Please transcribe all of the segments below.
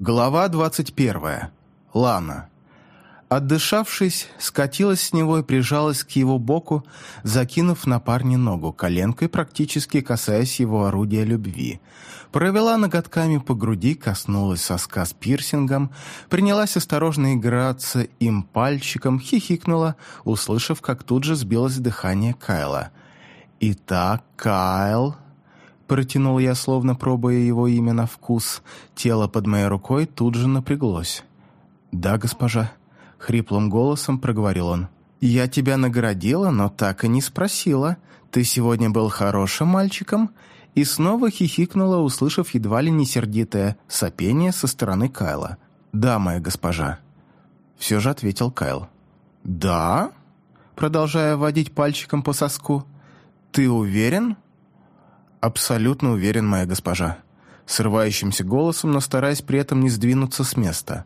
Глава двадцать первая. Лана. Отдышавшись, скатилась с него и прижалась к его боку, закинув на парня ногу, коленкой практически касаясь его орудия любви. Провела ноготками по груди, коснулась соска с пирсингом, принялась осторожно играться им пальчиком, хихикнула, услышав, как тут же сбилось дыхание Кайла. «Итак, Кайл...» Протянул я, словно пробуя его имя на вкус. Тело под моей рукой тут же напряглось. «Да, госпожа», — хриплым голосом проговорил он. «Я тебя наградила, но так и не спросила. Ты сегодня был хорошим мальчиком?» И снова хихикнула, услышав едва ли не сердитое сопение со стороны Кайла. «Да, моя госпожа», — все же ответил Кайл. «Да?» Продолжая водить пальчиком по соску. «Ты уверен?» «Абсолютно уверен, моя госпожа», срывающимся голосом, но стараясь при этом не сдвинуться с места.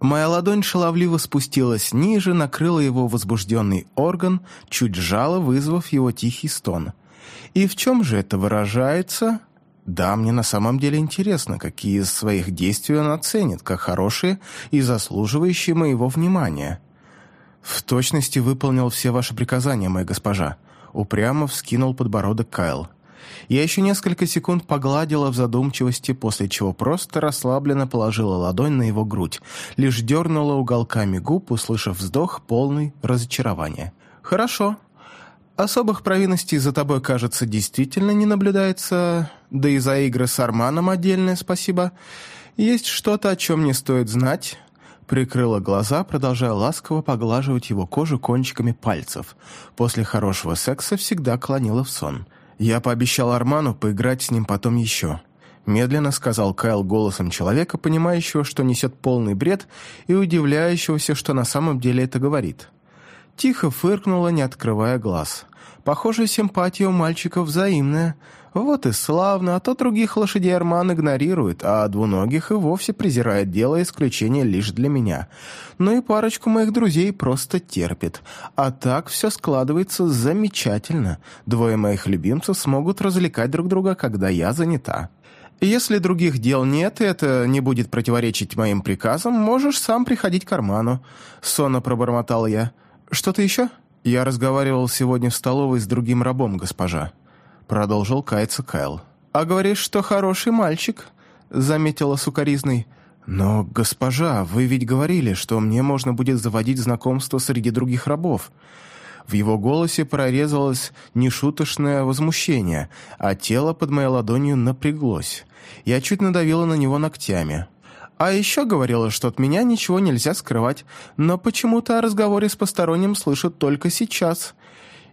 Моя ладонь шаловливо спустилась ниже, накрыла его возбужденный орган, чуть сжала, вызвав его тихий стон. «И в чем же это выражается?» «Да, мне на самом деле интересно, какие из своих действий он оценит, как хорошие и заслуживающие моего внимания». «В точности выполнил все ваши приказания, моя госпожа», упрямо вскинул подбородок Кайл. Я еще несколько секунд погладила в задумчивости, после чего просто расслабленно положила ладонь на его грудь, лишь дернула уголками губ, услышав вздох полный разочарования. «Хорошо. Особых провинностей за тобой, кажется, действительно не наблюдается, да и за игры с Арманом отдельное спасибо. Есть что-то, о чем не стоит знать». Прикрыла глаза, продолжая ласково поглаживать его кожу кончиками пальцев. После хорошего секса всегда клонила в сон – «Я пообещал Арману поиграть с ним потом еще», — медленно сказал Кайл голосом человека, понимающего, что несет полный бред, и удивляющегося, что на самом деле это говорит. Тихо фыркнула, не открывая глаз. «Похоже, симпатия у мальчика взаимная. Вот и славно, а то других лошадей Арман игнорирует, а двуногих и вовсе презирает, делая исключение лишь для меня. Ну и парочку моих друзей просто терпит. А так все складывается замечательно. Двое моих любимцев смогут развлекать друг друга, когда я занята. Если других дел нет, и это не будет противоречить моим приказам, можешь сам приходить к Арману. Сонно пробормотал я. Что-то еще? Я разговаривал сегодня в столовой с другим рабом, госпожа. Продолжил каяться Кайл. «А говоришь, что хороший мальчик», — заметила сукаризный. «Но, госпожа, вы ведь говорили, что мне можно будет заводить знакомство среди других рабов». В его голосе прорезалось нешуточное возмущение, а тело под моей ладонью напряглось. Я чуть надавила на него ногтями. А еще говорила, что от меня ничего нельзя скрывать, но почему-то о разговоре с посторонним слышат только сейчас.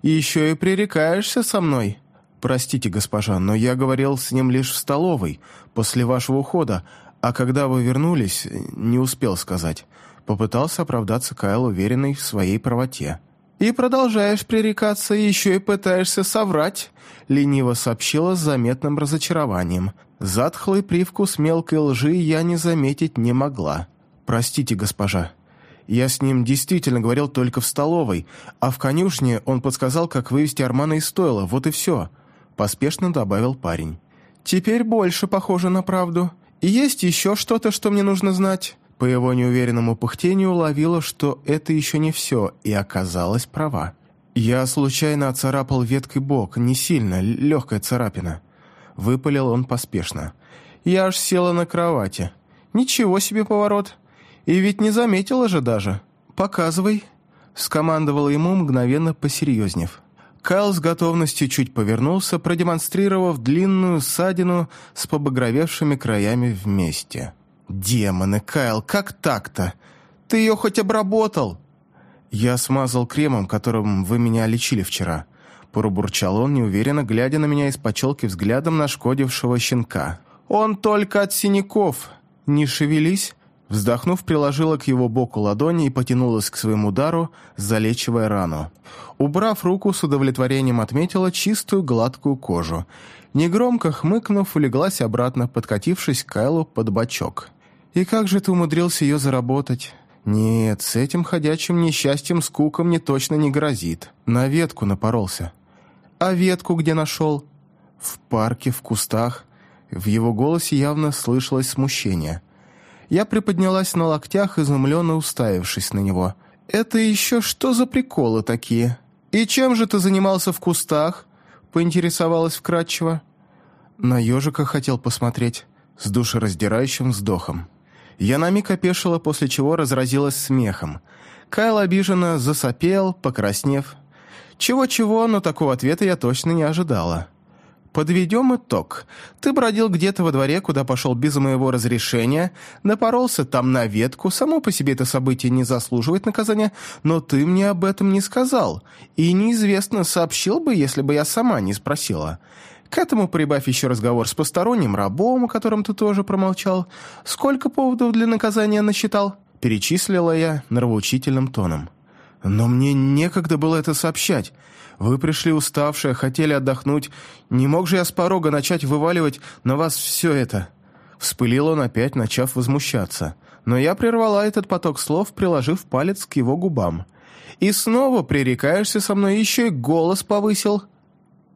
И еще и пререкаешься со мной. «Простите, госпожа, но я говорил с ним лишь в столовой, после вашего ухода, а когда вы вернулись, не успел сказать». Попытался оправдаться Кайл, уверенный в своей правоте. «И продолжаешь пререкаться, еще и пытаешься соврать», лениво сообщила с заметным разочарованием. Затхлый привкус мелкой лжи я не заметить не могла. «Простите, госпожа, я с ним действительно говорил только в столовой, а в конюшне он подсказал, как вывести Армана из стойла, вот и все поспешно добавил парень. «Теперь больше похоже на правду. есть еще что-то, что мне нужно знать?» По его неуверенному пыхтению уловила, что это еще не все, и оказалась права. «Я случайно оцарапал веткой бок, не сильно, легкая царапина». Выпалил он поспешно. «Я аж села на кровати. Ничего себе поворот. И ведь не заметила же даже. Показывай», — скомандовала ему, мгновенно посерьезнев. Кайл с готовностью чуть повернулся, продемонстрировав длинную ссадину с побагровевшими краями вместе. «Демоны, Кайл, как так-то? Ты ее хоть обработал?» «Я смазал кремом, которым вы меня лечили вчера», — пробурчал он, неуверенно глядя на меня из-под челки взглядом нашкодившего щенка. «Он только от синяков. Не шевелись». Вздохнув, приложила к его боку ладони и потянулась к своему удару, залечивая рану. Убрав руку, с удовлетворением отметила чистую гладкую кожу. Негромко хмыкнув, улеглась обратно, подкатившись к Кайлу под бочок. «И как же ты умудрился ее заработать?» «Нет, с этим ходячим несчастьем скука мне точно не грозит. На ветку напоролся». «А ветку где нашел?» «В парке, в кустах». В его голосе явно слышалось смущение. Я приподнялась на локтях, изумленно уставившись на него. «Это еще что за приколы такие? И чем же ты занимался в кустах?» поинтересовалась вкратчиво. На ежика хотел посмотреть, с душераздирающим вздохом. Я на миг опешила, после чего разразилась смехом. Кайл обиженно засопел, покраснев. Чего-чего, но такого ответа я точно не ожидала. Подведем итог. Ты бродил где-то во дворе, куда пошел без моего разрешения, напоролся там на ветку, само по себе это событие не заслуживает наказания, но ты мне об этом не сказал, и неизвестно, сообщил бы, если бы я сама не спросила. К этому прибавь еще разговор с посторонним рабом, о котором ты тоже промолчал. Сколько поводов для наказания насчитал?» Перечислила я нравоучительным тоном. «Но мне некогда было это сообщать. Вы пришли уставшие, хотели отдохнуть. Не мог же я с порога начать вываливать на вас все это?» Вспылил он опять, начав возмущаться. Но я прервала этот поток слов, приложив палец к его губам. «И снова пререкаешься со мной, еще и голос повысил».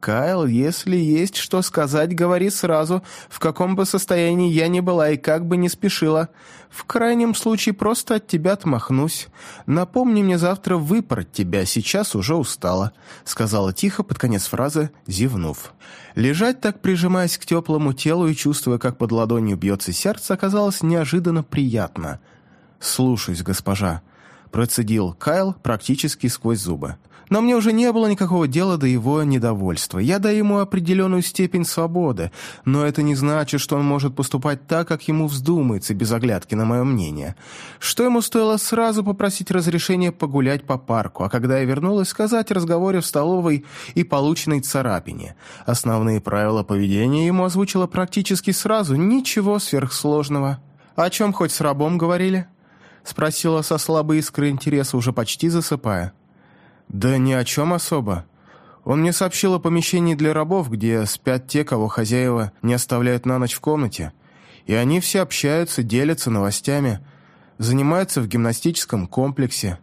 «Кайл, если есть что сказать, говори сразу, в каком бы состоянии я ни была и как бы не спешила. В крайнем случае просто от тебя отмахнусь. Напомни мне завтра выпороть тебя, сейчас уже устала», — сказала тихо под конец фразы, зевнув. Лежать так, прижимаясь к теплому телу и чувствуя, как под ладонью бьется сердце, оказалось неожиданно приятно. «Слушаюсь, госпожа», — процедил Кайл практически сквозь зубы. Но мне уже не было никакого дела до его недовольства. Я даю ему определенную степень свободы, но это не значит, что он может поступать так, как ему вздумается, без оглядки на мое мнение. Что ему стоило сразу попросить разрешения погулять по парку, а когда я вернулась, сказать о разговоре в столовой и полученной царапине. Основные правила поведения ему озвучила практически сразу, ничего сверхсложного. «О чем хоть с рабом говорили?» — спросила со слабой искрой интереса, уже почти засыпая. «Да ни о чем особо. Он мне сообщил о помещении для рабов, где спят те, кого хозяева не оставляют на ночь в комнате. И они все общаются, делятся новостями, занимаются в гимнастическом комплексе».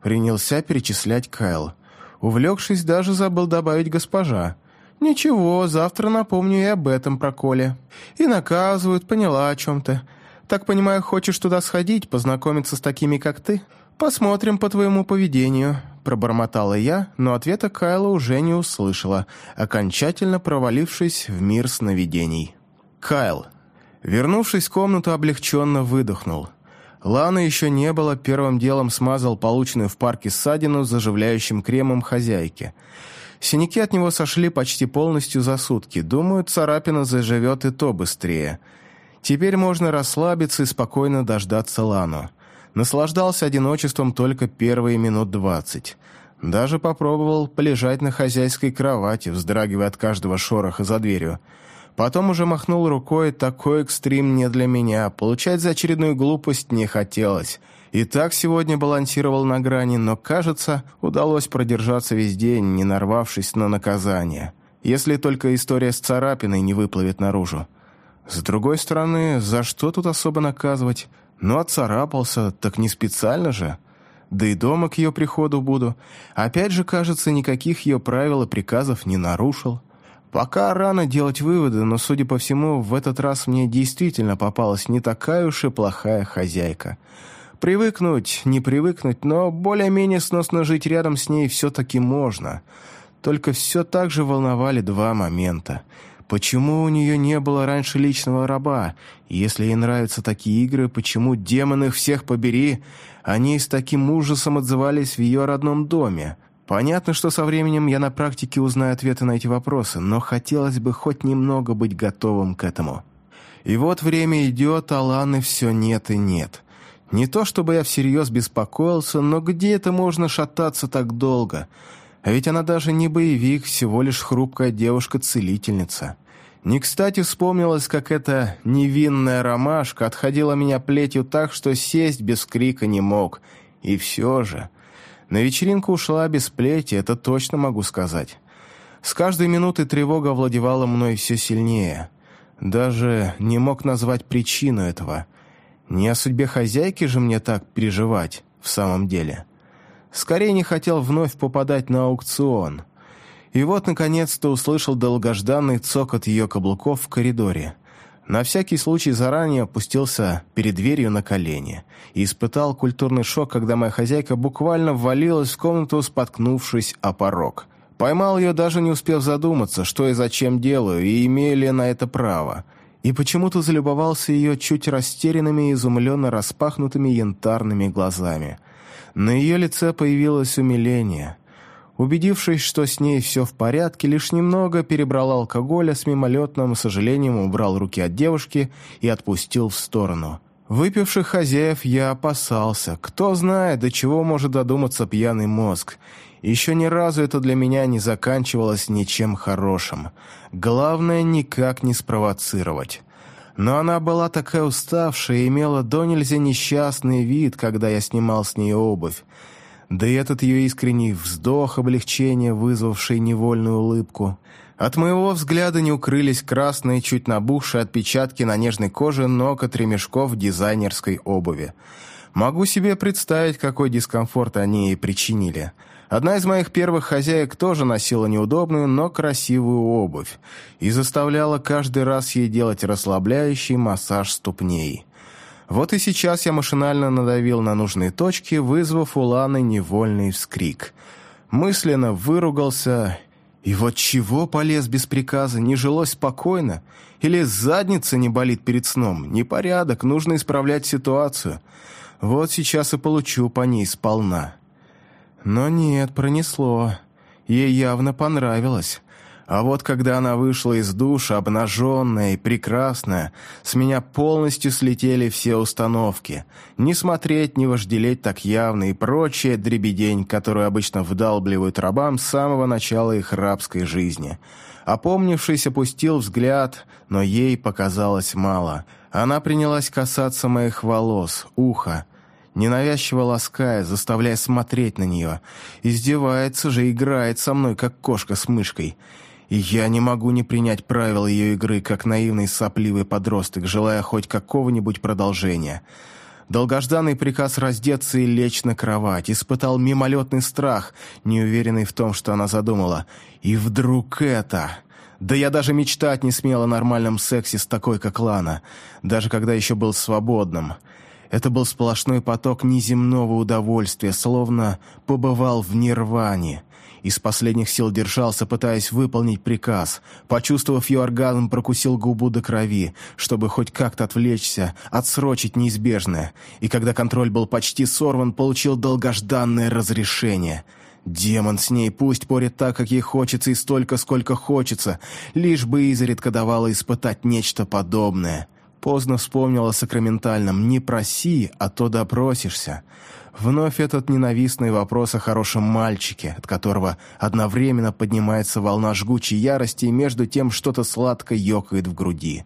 Принялся перечислять Кайл. Увлекшись, даже забыл добавить госпожа. «Ничего, завтра напомню и об этом проколе. И наказывают, поняла о чем то Так понимаю, хочешь туда сходить, познакомиться с такими, как ты? Посмотрим по твоему поведению пробормотала я, но ответа Кайла уже не услышала, окончательно провалившись в мир сновидений. Кайл. Вернувшись в комнату, облегченно выдохнул. Лана еще не было, первым делом смазал полученную в парке ссадину заживляющим кремом хозяйки. Синяки от него сошли почти полностью за сутки. Думаю, царапина заживет и то быстрее. Теперь можно расслабиться и спокойно дождаться Лану. Наслаждался одиночеством только первые минут двадцать. Даже попробовал полежать на хозяйской кровати, вздрагивая от каждого шороха за дверью. Потом уже махнул рукой, такой экстрим не для меня, получать за очередную глупость не хотелось. И так сегодня балансировал на грани, но, кажется, удалось продержаться весь день, не нарвавшись на наказание. Если только история с царапиной не выплывет наружу. С другой стороны, за что тут особо наказывать? Ну, отцарапался, так не специально же. Да и дома к ее приходу буду. Опять же, кажется, никаких ее правил и приказов не нарушил. Пока рано делать выводы, но, судя по всему, в этот раз мне действительно попалась не такая уж и плохая хозяйка. Привыкнуть, не привыкнуть, но более-менее сносно жить рядом с ней все-таки можно. Только все так же волновали два момента — Почему у нее не было раньше личного раба? Если ей нравятся такие игры, почему, демон их всех побери, они с таким ужасом отзывались в ее родном доме? Понятно, что со временем я на практике узнаю ответы на эти вопросы, но хотелось бы хоть немного быть готовым к этому. И вот время идет, а Ланы все нет и нет. Не то чтобы я всерьез беспокоился, но где это можно шататься так долго – а ведь она даже не боевик, всего лишь хрупкая девушка-целительница. Не кстати вспомнилось, как эта невинная ромашка отходила меня плетью так, что сесть без крика не мог. И все же... На вечеринку ушла без плети, это точно могу сказать. С каждой минутой тревога овладевала мной все сильнее. Даже не мог назвать причину этого. Не о судьбе хозяйки же мне так переживать в самом деле. Скорее не хотел вновь попадать на аукцион. И вот, наконец-то, услышал долгожданный цокот ее каблуков в коридоре. На всякий случай заранее опустился перед дверью на колени и испытал культурный шок, когда моя хозяйка буквально ввалилась в комнату, споткнувшись о порог. Поймал ее, даже не успев задуматься, что и зачем делаю, и имею ли на это право. И почему-то залюбовался ее чуть растерянными и изумленно распахнутыми янтарными глазами. На ее лице появилось умиление – Убедившись, что с ней все в порядке, лишь немного перебрал алкоголя, с мимолетным сожалением убрал руки от девушки и отпустил в сторону. Выпивших хозяев я опасался. Кто знает, до чего может додуматься пьяный мозг. Еще ни разу это для меня не заканчивалось ничем хорошим. Главное, никак не спровоцировать. Но она была такая уставшая и имела до нельзя несчастный вид, когда я снимал с нее обувь. Да и этот ее искренний вздох облегчения, вызвавший невольную улыбку. От моего взгляда не укрылись красные, чуть набухшие отпечатки на нежной коже ног от ремешков дизайнерской обуви. Могу себе представить, какой дискомфорт они ей причинили. Одна из моих первых хозяек тоже носила неудобную, но красивую обувь и заставляла каждый раз ей делать расслабляющий массаж ступней. Вот и сейчас я машинально надавил на нужные точки, вызвав у Ланы невольный вскрик. Мысленно выругался, и вот чего полез без приказа, не жилось спокойно? Или задница не болит перед сном? Непорядок, нужно исправлять ситуацию. Вот сейчас и получу по ней сполна. Но нет, пронесло. Ей явно понравилось. А вот когда она вышла из душа, обнаженная и прекрасная, с меня полностью слетели все установки. Не смотреть, не вожделеть так явно и прочая дребедень, которую обычно вдалбливают рабам с самого начала их рабской жизни. Опомнившись, опустил взгляд, но ей показалось мало. Она принялась касаться моих волос, уха, ненавязчиво лаская, заставляя смотреть на нее. Издевается же, играет со мной, как кошка с мышкой. И я не могу не принять правил ее игры, как наивный сопливый подросток, желая хоть какого-нибудь продолжения. Долгожданный приказ раздеться и лечь на кровать испытал мимолетный страх, неуверенный в том, что она задумала. И вдруг это... Да я даже мечтать не смел о нормальном сексе с такой, как Лана, даже когда еще был свободным. Это был сплошной поток неземного удовольствия, словно побывал в нирване. Из последних сил держался, пытаясь выполнить приказ. Почувствовав ее оргазм, прокусил губу до крови, чтобы хоть как-то отвлечься, отсрочить неизбежное. И когда контроль был почти сорван, получил долгожданное разрешение. Демон с ней, пусть порит так, как ей хочется, и столько, сколько хочется, лишь бы изредка давала испытать нечто подобное. Поздно вспомнила о сакраментальном «не проси, а то допросишься». Вновь этот ненавистный вопрос о хорошем мальчике, от которого одновременно поднимается волна жгучей ярости и между тем что-то сладко ёкает в груди.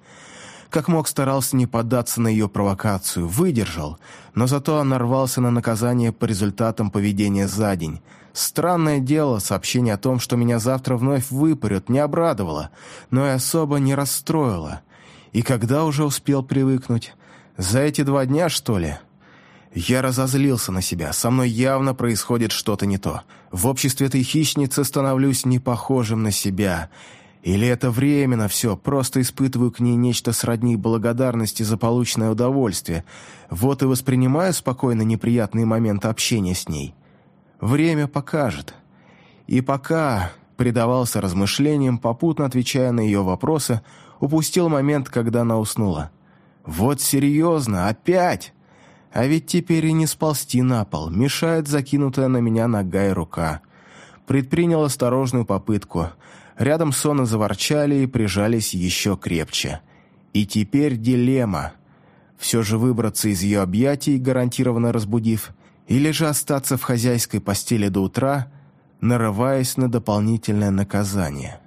Как мог, старался не поддаться на ее провокацию, выдержал, но зато нарвался на наказание по результатам поведения за день. Странное дело, сообщение о том, что меня завтра вновь выпарют, не обрадовало, но и особо не расстроило. И когда уже успел привыкнуть? За эти два дня, что ли?» Я разозлился на себя. Со мной явно происходит что-то не то. В обществе этой хищницы становлюсь не похожим на себя. Или это временно все, просто испытываю к ней нечто сродни благодарности за полученное удовольствие. Вот и воспринимаю спокойно неприятные моменты общения с ней. Время покажет. И пока предавался размышлениям, попутно отвечая на ее вопросы, упустил момент, когда она уснула. «Вот серьезно, опять!» А ведь теперь и не сползти на пол, мешает закинутая на меня нога и рука. Предпринял осторожную попытку. Рядом сонно заворчали и прижались еще крепче. И теперь дилемма. Все же выбраться из ее объятий, гарантированно разбудив, или же остаться в хозяйской постели до утра, нарываясь на дополнительное наказание.